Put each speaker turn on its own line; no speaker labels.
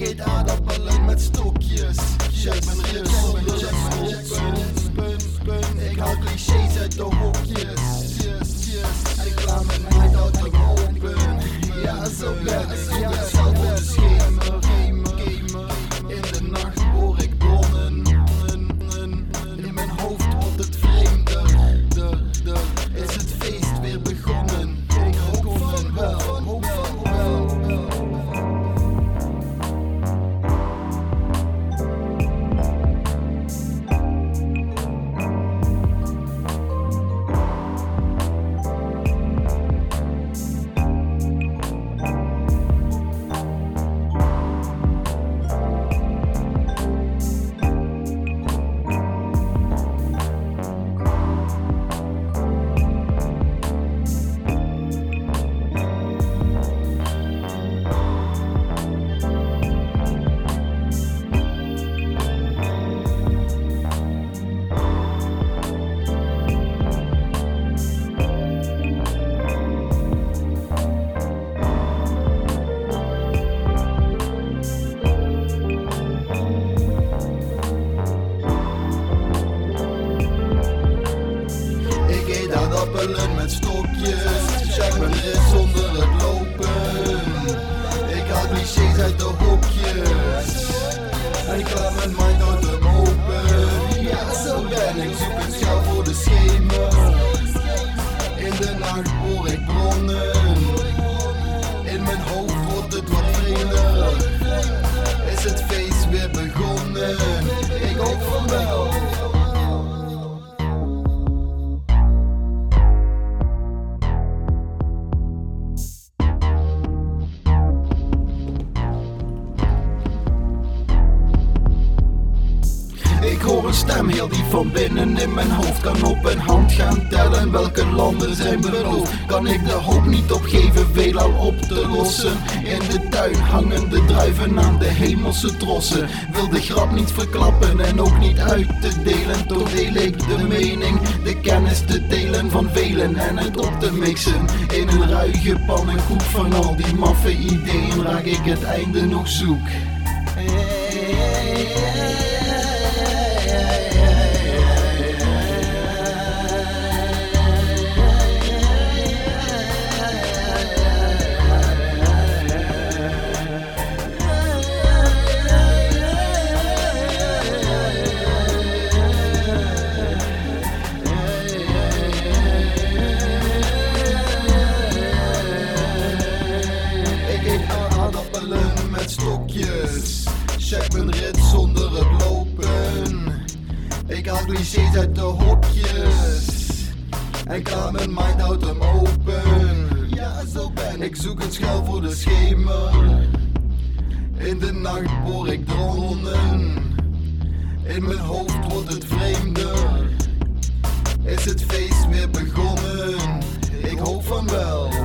Eet aardappelen met stokjes. Pun, pun. Ik haal clichés uit de hokjes. Rit zonder het lopen. Ik haal clichés uit de hokjes. En ik laat mijn mind uit hem open. Ja, zo ben ik. Zoek een schaal voor de schemer. In de nacht hoor ik bronnen. In mijn hoofd wordt het wat vreemder. Is het feest Een stem heel diep van binnen in mijn hoofd Kan op een hand gaan tellen welke landen zijn beloofd Kan ik de hoop niet opgeven veelal op te lossen. In de tuin hangen de druiven aan de hemelse trossen. Wil de grap niet verklappen en ook niet uit te delen Toch deel ik de mening, de kennis te delen van velen En het op te mixen. In een ruige pannenkoek Van al die maffe ideeën raak ik het einde nog zoek met stokjes. Check mijn rit zonder het lopen. Ik haal clichés uit de hokjes. En klaar mijn mind houdt hem open. Ja, zo ben ik. zoek een schuil voor de schemer. In de nacht hoor ik dronen. In mijn hoofd wordt het vreemder. Is het feest weer begonnen? Ik hoop van wel.